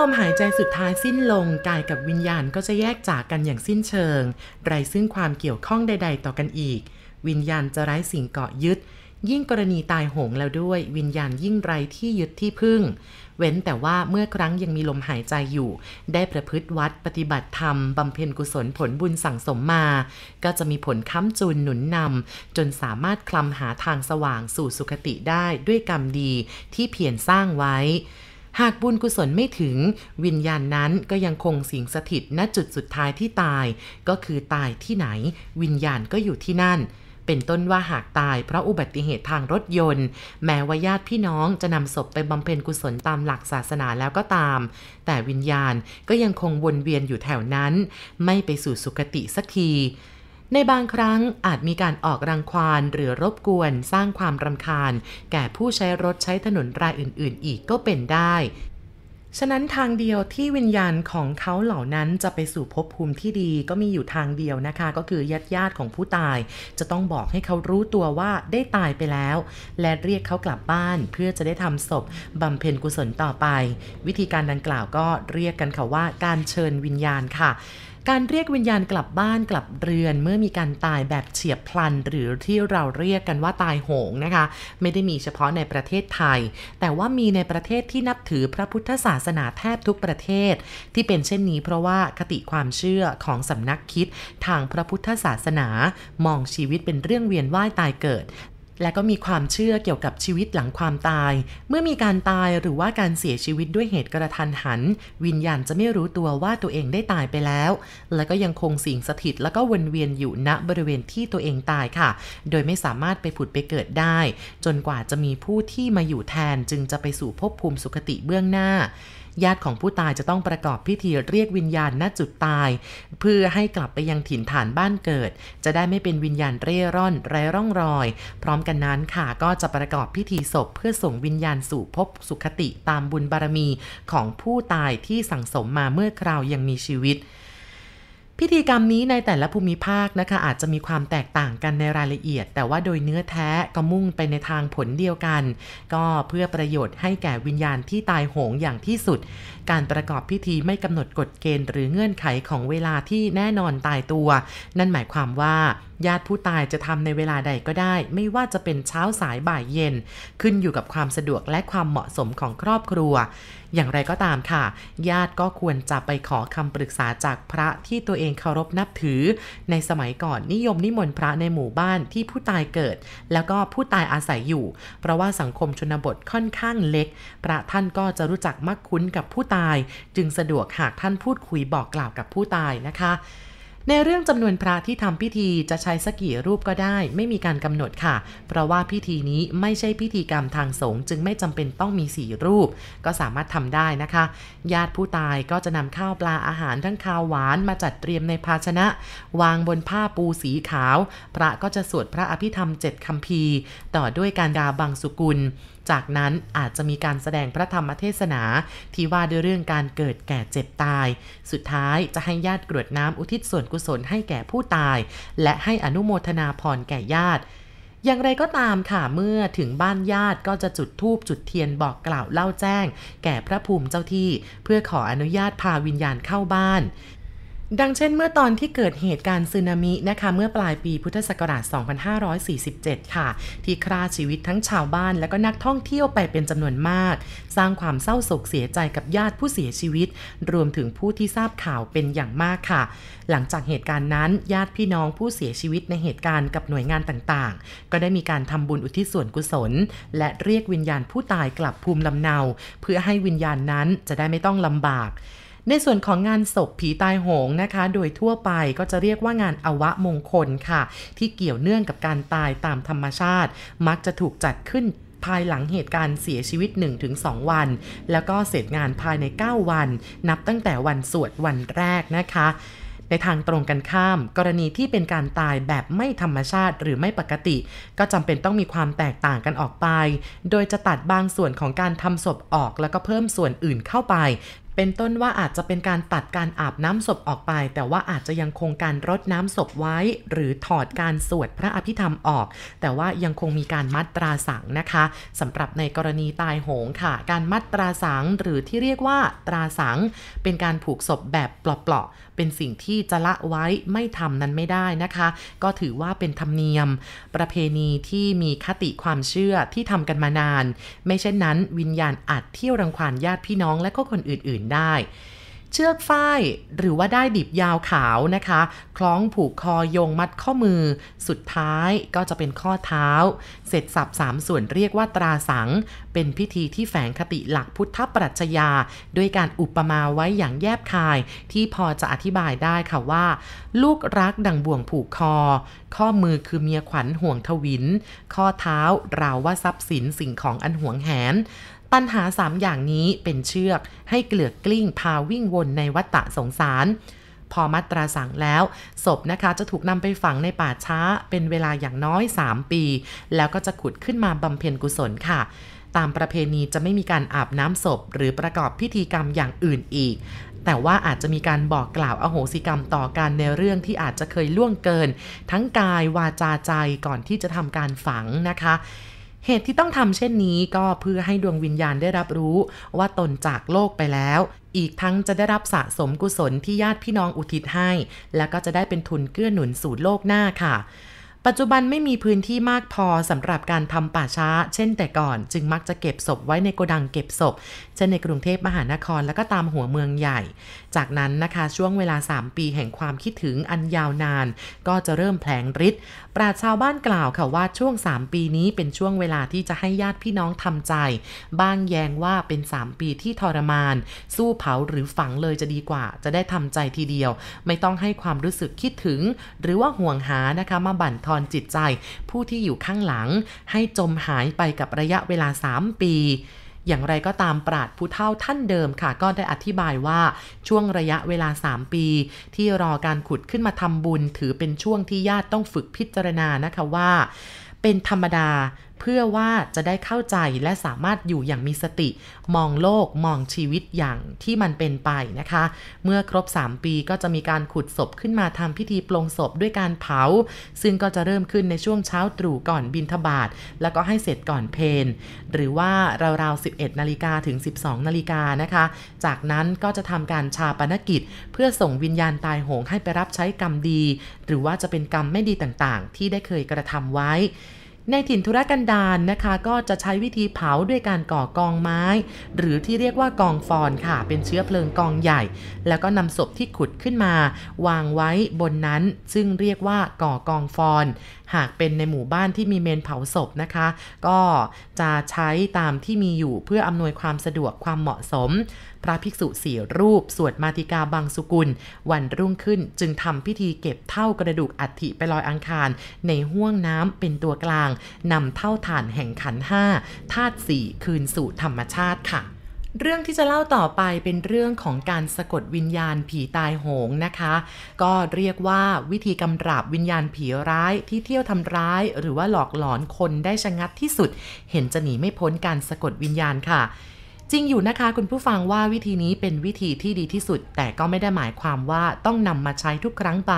เมื่อลมหายใจสุดท้ายสิ้นลงกายกับวิญญาณก็จะแยกจากกันอย่างสิ้นเชิง ไรซึ่งความเกี่ยวข้องใด ๆ ต่อกันอีก วิญญาณจะไร้สิ่งเกาะยึด ยิ่งกรณีตายโหงแล้วด้วย วิญญาณยิ่งไรที่ยึดที่พึ่ง เว้นแต่ว่าเมื่อครั้งยังมีลมหายใจอยู่ ได้ประพฤติวัดปฏิบัติธรรมบำเพ็ญกุศลผลบุญสั่งสมมา ก็จะมีผลค้ำจูนหนุนนำจนสามารถคลำหาทางสว่างสู่สุคติได้ด้วยกรรมดีที่เพียรสร้างไว้ หากบุญกุศลไม่ถึง วิญญาณนั้นก็ยังคงสิงสถิตณจุดสุดท้ายที่ตาย ก็คือตายที่ไหน วิญญาณก็อยู่ที่นั่น เป็นต้นว่าหากตายเพราะอุบัติเหตุทางรถยนต์ แม้ว่าญาติพี่น้องจะนำศพไปบำเพ็ญกุศลตามหลักศาสนาแล้วก็ตาม แต่วิญญาณก็ยังคงวนเวียนอยู่แถวนั้น ไม่ไปสู่สุคติสักที ในบางครั้งอาจมีการออกรังควานหรือรบกวนสร้างความรำคาญ แก่ผู้ใช้รถใช้ถนนรายอื่น ๆ อีกก็เป็นได้ ฉะนั้นทางเดียวที่วิญญาณของเขาเหล่านั้นจะไปสู่ภพภูมิที่ดีก็มีอยู่ทางเดียวนะคะ ก็คือญาติญาติของผู้ตาย จะต้องบอกให้เขารู้ตัวว่าได้ตายไปแล้ว และเรียกเขากลับบ้านเพื่อจะได้ทำศพบำเพ็ญกุศลต่อไป วิธีการดังกล่าวก็เรียกกันค่ะว่าการเชิญวิญญาณค่ะ การเรียกวิญญาณกลับบ้านกลับเรือน เมื่อมีการตายแบบเฉียบพลัน หรือที่เราเรียกกันว่าตายโหงนะคะ ไม่ได้มีเฉพาะในประเทศไทย แต่ว่ามีในประเทศที่นับถือพระพุทธศาสนาแทบทุกประเทศ ที่เป็นเช่นนี้เพราะว่าคติความเชื่อของสำนักคิดทางพระพุทธศาสนา มองชีวิตเป็นเรื่องเวียนว่ายตายเกิด และก็มีความเชื่อเกี่ยวกับชีวิตหลังความตาย เมื่อมีการตายหรือว่าการเสียชีวิตด้วยเหตุกระทันหัน วิญญาณจะไม่รู้ตัวว่าตัวเองได้ตายไปแล้ว และก็ยังคงสิงสถิตแล้วก็วนเวียนอยู่ณบริเวณที่ตัวเองตายค่ะ โดยไม่สามารถไปผุดไปเกิดได้ จนกว่าจะมีผู้ที่มาอยู่แทนจึงจะไปสู่ภพภูมิสุคติเบื้องหน้าญาติของผู้ตายจะต้องประกอบพิธีเรียกวิญญาณณจุดตาย เพื่อให้กลับไปยังถิ่นฐานบ้านเกิด จะได้ไม่เป็นวิญญาณเร่ร่อนไร้ร่องรอย พร้อมกันนั้นค่ะ ก็จะประกอบพิธีศพเพื่อส่งวิญญาณสู่ภพสุคติตามบุญบารมีของผู้ตายที่สั่งสมมาเมื่อคราวยังมีชีวิต พิธีกรรมนี้ในแต่ละภูมิภาคนะคะ อาจจะมีความแตกต่างกันในรายละเอียด แต่ว่าโดยเนื้อแท้ก็มุ่งไปในทางผลเดียวกัน ก็เพื่อประโยชน์ให้แก่วิญญาณที่ตายโหงอย่างที่สุด การประกอบพิธีไม่กำหนดกฎเกณฑ์หรือเงื่อนไขของเวลาที่แน่นอนตายตัว นั่นหมายความว่าญาติผู้ตายจะทำในเวลาใดก็ได้ ไม่ว่าจะเป็นเช้าสายบ่ายเย็น ขึ้นอยู่กับความสะดวกและความเหมาะสมของครอบครัว อย่างไรก็ตามค่ะ ญาติก็ควรจะไปขอคำปรึกษาจากพระที่ตัวเองเคารพนับถือ ในสมัยก่อนนิยมนิมนต์พระในหมู่บ้านที่ผู้ตายเกิด แล้วก็ผู้ตายอาศัยอยู่ เพราะว่าสังคมชนบทค่อนข้างเล็ก พระท่านก็จะรู้จักมักคุ้นกับผู้ตาย จึงสะดวกหากท่านพูดคุยบอกกล่าวกับผู้ตายนะคะ ในเรื่องจำนวนพระที่ทำพิธีจะใช้สักกี่รูปก็ได้ ไม่มีการกำหนดค่ะ เพราะว่าพิธีนี้ไม่ใช่พิธีกรรมทางสงฆ์จึงไม่จำเป็นต้องมีสี่รูป ก็สามารถทำได้นะคะ ญาติผู้ตายก็จะนำข้าวปลาอาหารทั้งข้าวหวานมาจัดเตรียมในภาชนะ วางบนผ้าปูสีขาว พระก็จะสวดพระอภิธรรมเจ็ดคำพีร์ต่อด้วยการดาบังสุกุล จากนั้นอาจจะมีการแสดงพระธรรมเทศนา ที่ว่าด้วยเรื่องการเกิดแก่เจ็บตาย สุดท้ายจะให้ญาติกรวดน้ำอุทิศส่วนกุศลให้แก่ผู้ตาย และให้อนุโมทนาพรแก่ญาติอย่างไรก็ตามค่ะเมื่อถึงบ้านญาติก็จะจุดธูปจุดเทียนบอกกล่าวเล่าแจ้ง แก่พระภูมิเจ้าที่ เพื่อขออนุญาตพาวิญญาณเข้าบ้าน ดังเช่นเมื่อตอนที่เกิดเหตุการณ์สึนามินะคะ เมื่อปลายปีพุทธศักราช 2547 ค่ะ ที่ฆ่าชีวิตทั้งชาวบ้านและก็นักท่องเที่ยวไปเป็นจำนวนมาก สร้างความเศร้าโศกเสียใจกับญาติผู้เสียชีวิต รวมถึงผู้ที่ทราบข่าวเป็นอย่างมากค่ะ หลังจากเหตุการณ์นั้น ญาติพี่น้องผู้เสียชีวิตในเหตุการณ์กับหน่วยงานต่างๆ ก็ได้มีการทำบุญอุทิศส่วนกุศล และเรียกวิญญาณผู้ตายกลับภูมิลำเนา เพื่อให้วิญญาณนั้นจะได้ไม่ต้องลำบาก ในส่วนของงานศพผีตายโหงนะคะ โดยทั่วไปก็จะเรียกว่างานอวะมงคลค่ะ ที่เกี่ยวเนื่องกับการตายตามธรรมชาติ มักจะถูกจัดขึ้นภายหลังเหตุการณ์เสียชีวิต 1-2 วัน แล้วก็เสร็จงานภายใน 9 วัน นับตั้งแต่วันสวดวันแรกนะคะในทางตรงกันข้าม กรณีที่เป็นการตายแบบไม่ธรรมชาติหรือไม่ปกติ ก็จำเป็นต้องมีความแตกต่างกันออกไป โดยจะตัดบางส่วนของการทำศพออกแล้วก็เพิ่มส่วนอื่นเข้าไป เป็นต้นว่าอาจจะเป็นการตัดการอาบน้ำศพออกไป แต่ว่าอาจจะยังคงการรดน้ำศพไว้ หรือถอดการสวดพระอภิธรรมออก แต่ว่ายังคงมีการมัดตราสังนะคะสำหรับในกรณีตายโหงค่ะ การมัดตราสังหรือที่เรียกว่าตราสัง เป็นการผูกศพแบบเปลาๆเป็นสิ่งที่จะละไว้ไม่ทำนั้นไม่ได้นะคะ ก็ถือว่าเป็นธรรมเนียม ประเพณีที่มีคติความเชื่อที่ทำกันมานาน ไม่เช่นนั้น วิญญาณอาจเที่ยวรังควานญาติพี่น้องและก็คนอื่นๆได้ เชือกฝ้ายหรือว่าได้ดิบยาวขาวนะคะ คล้องผูกคอยงมัดข้อมือ สุดท้ายก็จะเป็นข้อเท้า เสร็จสับสามส่วนเรียกว่าตราสัง เป็นพิธีที่แฝงคติหลักพุทธปรัชญา ด้วยการอุปมาไว้อย่างแยบคาย ที่พอจะอธิบายได้ค่ะว่า ลูกรักดังบ่วงผูกคอ ข้อมือคือเมียขวัญห่วงทวิน ข้อเท้าราวว่าทรัพย์สินสิ่งของอันห่วงแหน ปัญหาสามอย่างนี้เป็นเชือกให้เกลือกกลิ้งพาวิ่งวนในวัฏฏะสงสาร พอมัตราสังแล้วศพนะคะจะถูกนำไปฝังในป่าช้า เป็นเวลาอย่างน้อย 3 ปี แล้วก็จะขุดขึ้นมาบำเพ็ญกุศลค่ะตามประเพณีจะไม่มีการอาบน้ำศพ หรือประกอบพิธีกรรมอย่างอื่นอีก แต่ว่าอาจจะมีการบอกกล่าวอโหสิกรรมต่อกันในเรื่องที่อาจจะเคยล่วงเกิน ทั้งกายวาจาใจก่อนที่จะทำการฝังนะคะ เหตุที่ต้องทำเช่นนี้ก็เพื่อให้ดวงวิญญาณได้รับรู้ว่าตนจากโลกไปแล้ว อีกทั้งจะได้รับสะสมกุศลที่ญาติพี่น้องอุทิศให้ แล้วก็จะได้เป็นทุนเกื้อหนุนสู่โลกหน้าค่ะ ปัจจุบันไม่มีพื้นที่มากพอสำหรับการทำป่าช้า เช่นแต่ก่อนจึงมักจะเก็บศพไว้ในโกดังเก็บศพ เช่นในกรุงเทพมหานครและก็ตามหัวเมืองใหญ่ จากนั้นนะคะช่วงเวลา 3 ปีแห่งความคิดถึงอันยาวนาน ก็จะเริ่มแผลงฤทธิ์ปราชาวบ้านกล่าวค่ะว่าช่วง 3 ปีนี้เป็นช่วงเวลาที่จะให้ญาติพี่น้องทำใจ บ้างแยงว่าเป็น 3 ปีที่ทรมาน สู้เผาหรือฝังเลยจะดีกว่า จะได้ทำใจทีเดียว ไม่ต้องให้ความรู้สึกคิดถึง หรือว่าห่วงหานะคะมาบั่นทอนจิตใจ ผู้ที่อยู่ข้างหลัง ให้จมหายไปกับระยะเวลา 3 ปีอย่างไรก็ตามปราดผู้เฒ่าท่านเดิมค่ะ ก็ได้อธิบายว่าช่วงระยะเวลา 3 ปี ที่รอการขุดขึ้นมาทำบุญ ถือเป็นช่วงที่ญาติต้องฝึกพิจารณานะคะว่า เป็นธรรมดา เพื่อว่าจะได้เข้าใจและสามารถอยู่อย่างมีสติ มองโลกมองชีวิตอย่างที่มันเป็นไปนะคะ เมื่อครบ 3 ปีก็จะมีการขุดศพขึ้นมาทำพิธีปลงศพด้วยการเผา ซึ่งก็จะเริ่มขึ้นในช่วงเช้าตรู่ก่อนบินทบาท แล้วก็ให้เสร็จก่อนเพนหรือว่าราวๆ 11 นาฬิกาถึง 12 นาฬิกานะคะ จากนั้นก็จะทำการชาปนกิจ เพื่อส่งวิญญาณตายโหงให้ไปรับใช้กรรมดี หรือว่าจะเป็นกรรมไม่ดีต่างๆ ที่ได้เคยกระทำไว้ ในถิ่นธุรกันดารนนะคะก็จะใช้วิธีเผาด้วยการก่อกองไม้ หรือที่เรียกว่ากองฟอนค่ะ เป็นเชื้อเพลิงกองใหญ่ แล้วก็นำศพที่ขุดขึ้นมา วางไว้บนนั้น ซึ่งเรียกว่าก่อกองฟอน หากเป็นในหมู่บ้านที่มีเมนเผาศพนะคะ ก็จะใช้ตามที่มีอยู่เพื่ออำนวยความสะดวกความเหมาะสม พระภิกษุสี่รูป สวดมาติกาบางสุกุล วันรุ่งขึ้นจึงทำพิธีเก็บเท่ากระดูกอัฐิไปลอยอังคาร ในห้วงน้ำเป็นตัวกลางนำเท่าฐานแห่งขันห้าธาตุสี่คืนสู่ธรรมชาติค่ะเรื่องที่จะเล่าต่อไปเป็นเรื่องของการสะกดวิญญาณผีตายโหงนะคะ ก็เรียกว่าวิธีกำราบวิญญาณผีร้ายที่เที่ยวทำร้าย หรือว่าหลอกหลอนคนได้ชะงัดที่สุด เห็นจะหนีไม่พ้นการสะกดวิญญาณค่ะ จริงอยู่นะคะคุณผู้ฟังว่าวิธีนี้เป็นวิธีที่ดีที่สุด แต่ก็ไม่ได้หมายความว่าต้องนำมาใช้ทุกครั้งไป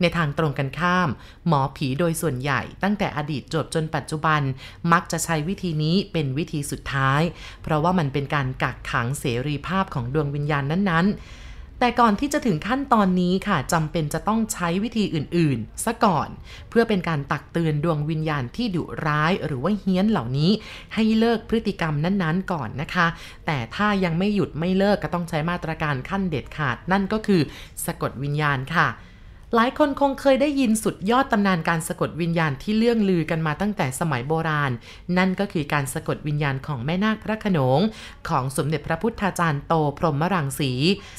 ในทางตรงกันข้าม หมอผีโดยส่วนใหญ่ ตั้งแต่อดีตจบจนปัจจุบัน มักจะใช้วิธีนี้เป็นวิธีสุดท้าย เพราะว่ามันเป็นการกักขังเสรีภาพของดวงวิญญาณนั้นๆ แต่ก่อนที่จะถึงขั้นตอนนี้ค่ะจำเป็นจะต้องใช้วิธีอื่นๆซะก่อน เพื่อเป็นการตักเตือนดวงวิญญาณที่ดุร้ายหรือว่าเฮี้ยนเหล่านี้ให้เลิกพฤติกรรมนั้นๆ ก่อนนะคะ แต่ถ้ายังไม่หยุดไม่เลิกก็ต้องใช้มาตรการขั้นเด็ดขาด นั่นก็คือสะกดวิญญาณค่ะ หลายคนคงเคยได้ยินสุดยอดตำนานการสะกดวิญญาณที่เลื่องลือกันมาตั้งแต่สมัยโบราณ นั่นก็คือการสะกดวิญญาณของแม่นาคพระขนง ของสมเด็จพระพุทธาจารย์โตพรหมรังสี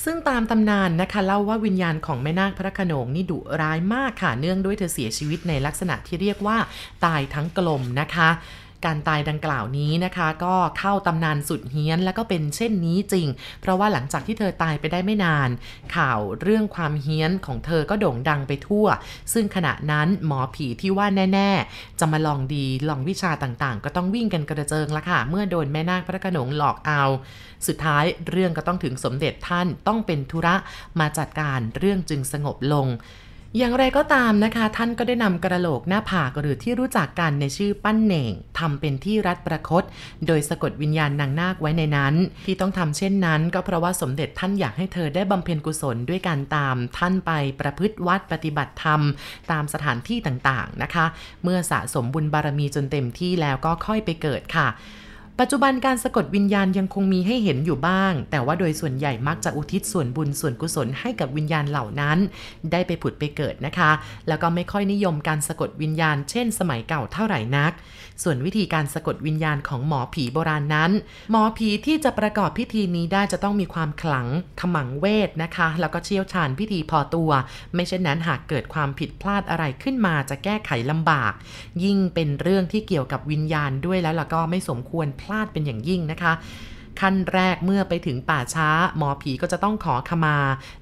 ซึ่งตามตำนานนะคะเล่าว่าวิญญาณของแม่นาคพระขนงนี่ดุร้ายมากค่ะเนื่องด้วยเธอเสียชีวิตในลักษณะที่เรียกว่า ตายทั้งกลมนะคะ การตายดังกล่าวนี้นะคะก็เข้าตำนานสุดเฮี้ยน แล้วก็เป็นเช่นนี้จริง เพราะว่าหลังจากที่เธอตายไปได้ไม่นาน ข่าวเรื่องความเฮี้ยนของเธอก็โด่งดังไปทั่ว ซึ่งขณะนั้นหมอผีที่ว่าแน่ ๆ จะมาลองดีลองวิชาต่างๆ ก็ต้องวิ่งกันกระเจิงละค่ะ เมื่อโดนแม่นาคพระขนงหลอกเอา สุดท้ายเรื่องก็ต้องถึงสมเด็จท่านต้องเป็นธุระมาจัดการเรื่องจึงสงบลง อย่างไรก็ตามนะคะ ท่านก็ได้นำกระโหลกหน้าผากหรือที่รู้จักกันในชื่อปั้นเหน่งทำเป็นที่รัดประคต โดยสะกดวิญญาณนางนาคไว้ในนั้น ที่ต้องทำเช่นนั้นก็เพราะว่าสมเด็จท่านอยากให้เธอได้บำเพ็ญกุศลด้วยการตามท่านไปประพฤติวัดปฏิบัติธรรม ตามสถานที่ต่างๆนะคะ เมื่อสะสมบุญบารมีจนเต็มที่แล้วก็ค่อยไปเกิดค่ะ ปัจจุบันการสะกดวิญญาณยังคงมีให้เห็นอยู่บ้าง แต่ว่าโดยส่วนใหญ่มักจะอุทิศส่วนบุญส่วนกุศลให้กับวิญญาณเหล่านั้น ได้ไปผุดไปเกิดนะคะ แล้วก็ไม่ค่อยนิยมการสะกดวิญญาณเช่นสมัยเก่าเท่าไหร่นัก ส่วนวิธีการสะกดวิญญาณของหมอผีโบราณนั้น หมอผีที่จะประกอบพิธีนี้ได้จะต้องมีความขลังขมังเวทนะคะ แล้วก็เชี่ยวชาญพิธีพอตัว ไม่เช่นนั้นหากเกิดความผิดพลาดอะไรขึ้นมาจะแก้ไขลำบาก ยิ่งเป็นเรื่องที่เกี่ยวกับวิญญาณด้วยแล้วล่ะก็ไม่สมควรพลาดเป็นอย่างยิ่งนะคะ ขั้นแรกเมื่อไปถึงป่าช้า หมอผีก็จะต้องขอขมา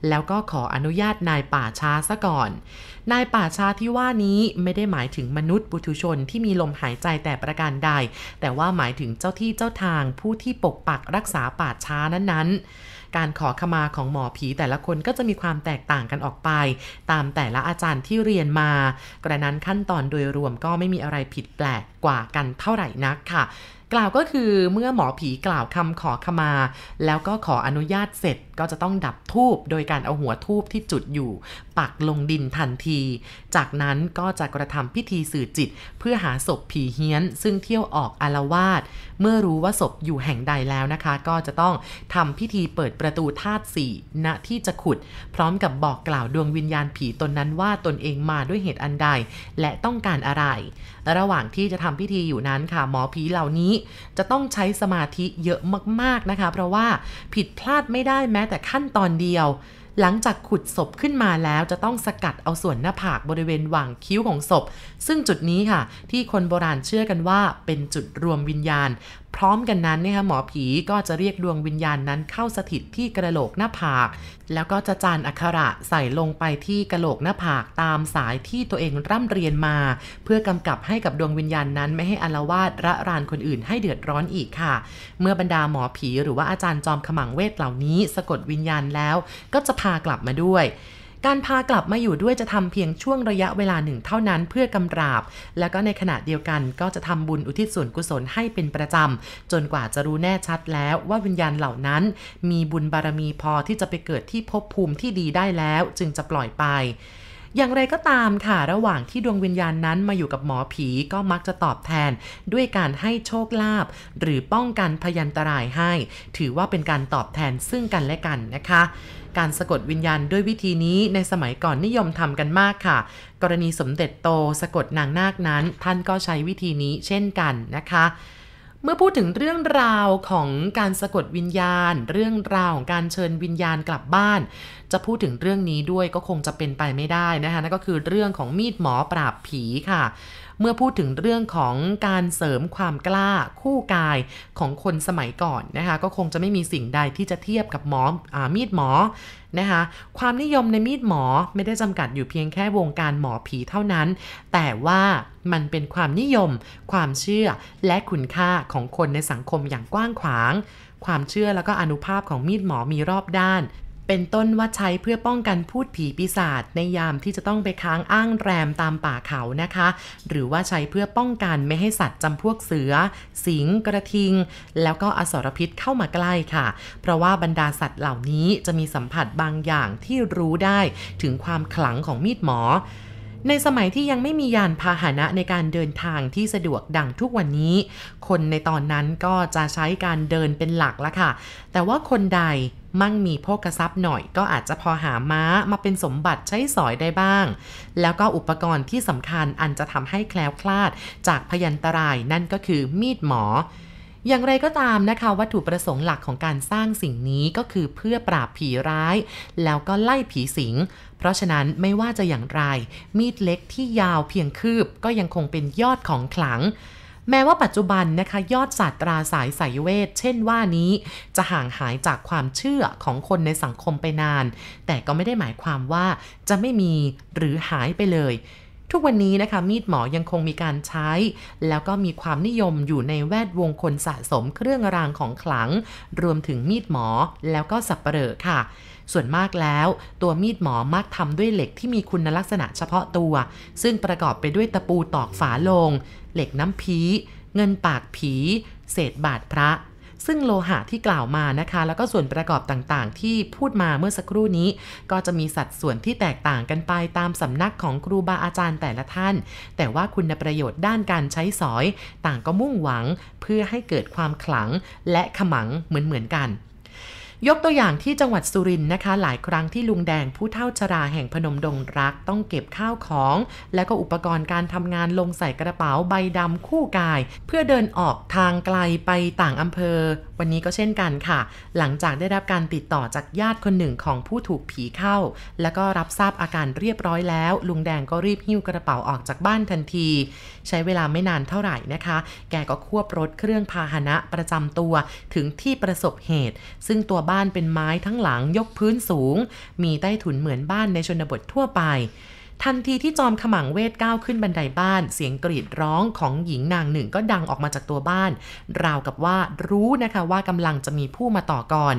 แล้วก็ขออนุญาตนายป่าช้าซะก่อน นายป่าช้าที่ว่านี้ไม่ได้หมายถึงมนุษย์ปุถุชนที่มีลมหายใจแต่ประการใด แต่ว่าหมายถึงเจ้าที่เจ้าทางผู้ที่ปกปักรักษาป่าช้านั้นๆการขอขมาของหมอผีแต่ละคนก็จะมีความแตกต่างกันออกไป ตามแต่ละอาจารย์ที่เรียนมา กระนั้นขั้นตอนโดยรวมก็ไม่มีอะไรผิดแปลกกว่ากันเท่าไหร่นักค่ะ กล่าวก็คือเมื่อหมอผีกล่าวคำขอขมา แล้วก็ขออนุญาตเสร็จก็จะต้องดับทูบโดยการเอาหัวทูบที่จุดอยู่ ปักลงดินทันที จากนั้นก็จะกระทำพิธีสื่อจิต เพื่อหาศพผีเฮี้ยน ซึ่งเที่ยวออกอารวาสเมื่อรู้ว่าศพอยู่แห่งใดแล้วนะคะ ก็จะต้องทำพิธีเปิดประตูธาตุสี่ณที่จะขุด พร้อมกับบอกกล่าวดวงวิญญาณผีตนนั้นว่าตนเองมาด้วยเหตุอันใด และต้องการอะไร ระหว่างที่จะทำพิธีอยู่นั้นค่ะหมอผีเหล่านี้จะต้องใช้สมาธิเยอะมากๆนะคะ เพราะว่าผิดพลาดไม่ได้แม้แต่ขั้นตอนเดียว หลังจากขุดศพขึ้นมาแล้วจะต้องสกัดเอาส่วนหน้าผากบริเวณหว่างคิ้วของศพ ซึ่งจุดนี้ค่ะ ที่คนโบราณเชื่อกันว่าเป็นจุดรวมวิญญาณพร้อมกันนั้นนะคะหมอผีก็จะเรียกดวงวิญญาณนั้นเข้าสถิตที่กระโหลกหน้าผาก แล้วก็จะจานอักขระใส่ลงไปที่กระโหลกหน้าผากตามสายที่ตัวเองร่ำเรียนมา เพื่อกำกับให้กับดวงวิญญาณนั้นไม่ให้อลาวาดระรานคนอื่นให้เดือดร้อนอีกค่ะ เมื่อบรรดาหมอผีหรือว่าอาจารย์จอมขมังเวทเหล่านี้ สะกดวิญญาณแล้ว ก็จะพากลับมาด้วย การพากลับมาอยู่ด้วยจะทำเพียงช่วงระยะเวลาหนึ่งเท่านั้นเพื่อกำราบ แล้วก็ในขณะเดียวกันก็จะทำบุญอุทิศส่วนกุศลให้เป็นประจำ จนกว่าจะรู้แน่ชัดแล้วว่าวิญญาณเหล่านั้น มีบุญบารมีพอที่จะไปเกิดที่ภพภูมิที่ดีได้แล้ว จึงจะปล่อยไปอย่างไรก็ตามค่ะ ระหว่างที่ดวงวิญญาณนั้นมาอยู่กับหมอผีก็มักจะตอบแทน ด้วยการให้โชคลาภหรือป้องกันพยันตรายให้ ถือว่าเป็นการตอบแทนซึ่งกันและกันนะคะ การสะกดวิญญาณด้วยวิธีนี้ในสมัยก่อนนิยมทำกันมากค่ะ กรณีสมเด็จโตสะกดนางนาคนั้น ท่านก็ใช้วิธีนี้เช่นกันนะคะเมื่อพูดถึงเรื่องราวของการสะกดวิญญาณ เรื่องราวของการเชิญวิญญาณกลับบ้าน จะพูดถึงเรื่องนี้ด้วยก็คงจะเป็นไปไม่ได้นะคะนั่นก็คือเรื่องของมีดหมอปราบผีค่ะ เมื่อพูดถึงเรื่องของการเสริมความกล้าคู่กายของคนสมัยก่อนนะคะ ก็คงจะไม่มีสิ่งใดที่จะเทียบกับหมออมีดหมอนะคะความนิยมในมีดหมอไม่ได้จำกัดอยู่เพียงแค่วงการหมอผีเท่านั้น แต่ว่ามันเป็นความนิยม ความเชื่อและคุณค่าของคนในสังคมอย่างกว้างขวาง ความเชื่อแล้วก็อนุภาพของมีดหมอมีรอบด้าน เป็นต้นว่าใช้เพื่อป้องกันพูดผีปีศาจในยามที่จะต้องไปค้างอ้างแรมตามป่าเขานะคะ หรือว่าใช้เพื่อป้องกันไม่ให้สัตว์จำพวกเสือ สิงกระทิง แล้วก็อสรพิษเข้ามาใกล้ค่ะ เพราะว่าบรรดาสัตว์เหล่านี้จะมีสัมผัสบางอย่างที่รู้ได้ถึงความขลังของมีดหมอในสมัยที่ยังไม่มียานพาหนะในการเดินทางที่สะดวกดังทุกวันนี้ คนในตอนนั้นก็จะใช้การเดินเป็นหลักล้วค่ะ แต่ว่าคนใด มั่งมีโภกทรัพย์หน่อย ก็อาจจะพอหาม้ามาเป็นสมบัติใช้สอยได้บ้าง แล้วก็อุปกรณ์ที่สำคัญอันจะทำให้แคล้วคลาด จากพยันตรายนั่นก็คือมีดหมออย่างไรก็ตามนะคะวัตถุประสงค์หลักของการสร้างสิ่งนี้ก็คือเพื่อปราบผีร้าย แล้วก็ไล่ผีสิง เพราะฉะนั้นไม่ว่าจะอย่างไร มีดเล็กที่ยาวเพียงคืบก็ยังคงเป็นยอดของขลัง แม้ว่าปัจจุบันนะคะยอดศาสตราสายสายเวทเช่นว่านี้จะห่างหายจากความเชื่อของคนในสังคมไปนาน แต่ก็ไม่ได้หมายความว่าจะไม่มีหรือหายไปเลย ทุกวันนี้นะคะมีดหมอยังคงมีการใช้ แล้วก็มีความนิยมอยู่ในแวดวงคนสะสมเครื่องรางของขลัง รวมถึงมีดหมอแล้วก็สับเปลอค่ะส่วนมากแล้ว ตัวมีดหมอมักทำด้วยเหล็กที่มีคุณลักษณะเฉพาะตัว ซึ่งประกอบไปด้วยตะปูตอกฝาโลง เหล็กน้ำพีเงินปากผี เศษบาทพระ ซึ่งโลหะที่กล่าวมานะคะ แล้วก็ส่วนประกอบต่างๆ ที่พูดมาเมื่อสักครู่นี้ ก็จะมีสัดส่วนที่แตกต่างกันไปตามสำนักของครูบาอาจารย์แต่ละท่าน แต่ว่าคุณประโยชน์ด้านการใช้สอย ต่างก็มุ่งหวังเพื่อให้เกิดความขลังและขมังเหมือนๆกัน ยกตัวอย่างที่จังหวัดสุรินทร์นะคะ หลายครั้งที่ลุงแดงผู้เฒ่าชราแห่งพนมดงรักต้องเก็บข้าวของ และก็อุปกรณ์การทำงานลงใส่กระเป๋าใบดำคู่กาย เพื่อเดินออกทางไกลไปต่างอำเภอ วันนี้ก็เช่นกันค่ะ หลังจากได้รับการติดต่อจากญาติคนหนึ่งของผู้ถูกผีเข้า แล้วก็รับทราบอาการเรียบร้อยแล้ว ลุงแดงก็รีบหิ้วกระเป๋าออกจากบ้านทันที ใช้เวลาไม่นานเท่าไหร่นะคะ แกก็ควบรถเครื่องพาหนะประจำตัวถึงที่ประสบเหตุ ซึ่งตัวบ้านเป็นไม้ทั้งหลังยกพื้นสูง มีใต้ถุนเหมือนบ้านในชนบททั่วไป ทันทีที่จอมขมังเวทก้าวขึ้นบันไดบ้าน เสียงกรีดร้องของหญิงนางหนึ่งก็ดังออกมาจากตัวบ้าน ราวกับว่ารู้นะคะว่ากำลังจะมีผู้มาต่อก่อน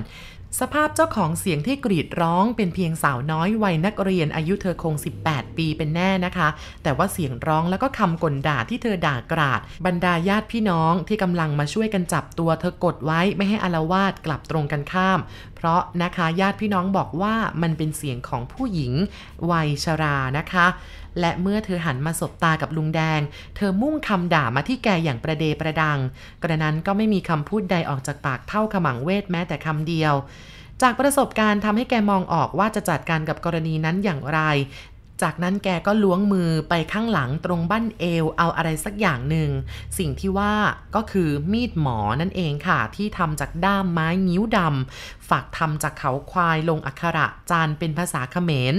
สภาพเจ้าของเสียงที่กรีดร้องเป็นเพียงสาวน้อยวัยนักเรียนอายุเธอคง 18 ปีเป็นแน่นะคะ แต่ว่าเสียงร้องแล้วก็คำกลด่าที่เธอด่ากราด บรรดาญาติพี่น้องที่กำลังมาช่วยกันจับตัวเธอกดไว้ไม่ให้อารวาสกลับตรงกันข้าม เพราะนะคะญาติพี่น้องบอกว่ามันเป็นเสียงของผู้หญิงวัยชรานะคะและเมื่อเธอหันมาสบตากับลุงแดง เธอมุ่งคำด่ามาที่แกอย่างประเดประดัง กระนั้นก็ไม่มีคำพูดใดออกจากปากเท่าขมังเวทแม้แต่คำเดียว จากประสบการณ์ทำให้แกมองออกว่าจะจัดการกับกรณีนั้นอย่างไร จากนั้นแกก็ล้วงมือไปข้างหลังตรงบั้นเอวเอาอะไรสักอย่างหนึ่ง สิ่งที่ว่าก็คือมีดหมอนั่นเองค่ะ ที่ทำจากด้ามไม้นิ้วดำ ฝากทำจากเขาควายลงอักขระจานเป็นภาษาเขมร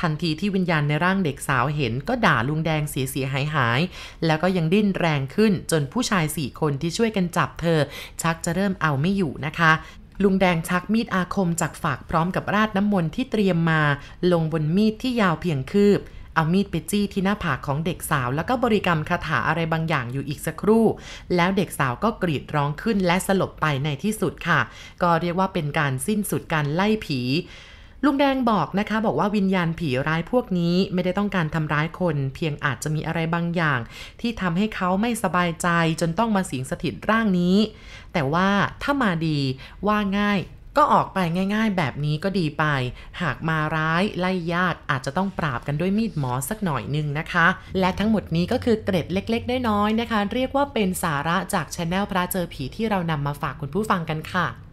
ทันทีที่วิญญาณในร่างเด็กสาวเห็นก็ด่าลุงแดงเสียเสียหายหาย แล้วก็ยังดิ้นแรงขึ้นจนผู้ชายสี่คนที่ช่วยกันจับเธอ ชักจะเริ่มเอาไม่อยู่นะคะลุงแดงชักมีดอาคมจากฝากพร้อมกับราดน้ำมนต์ที่เตรียมมา ลงบนมีดที่ยาวเพียงคืบ เอามีดไปจี้ที่หน้าผากของเด็กสาว แล้วก็บริกรรมคาถาอะไรบางอย่างอยู่อีกสักครู่ แล้วเด็กสาวก็กรีดร้องขึ้นและสลบไปในที่สุดค่ะ ก็เรียกว่าเป็นการสิ้นสุดการไล่ผี ลุงแดงบอกนะคะบอกว่าวิญญาณผีร้ายพวกนี้ไม่ได้ต้องการทำร้ายคน เพียงอาจจะมีอะไรบางอย่าง ที่ทำให้เขาไม่สบายใจจนต้องมาสิงสถิตร่างนี้ แต่ว่าถ้ามาดีว่าง่ายก็ออกไปง่ายๆ แบบนี้ก็ดีไป หากมาร้ายไล่ญาตอาจจะต้องปราบกันด้วยมีดหมอสักหน่อยนึงนะคะ และทั้งหมดนี้ก็คือเกร็ดเล็กๆ น้อยๆนะคะ เรียกว่าเป็นสาระจากช anel พระเจอผีที่เรานำมาฝากคุณผู้ฟังกันค่ะ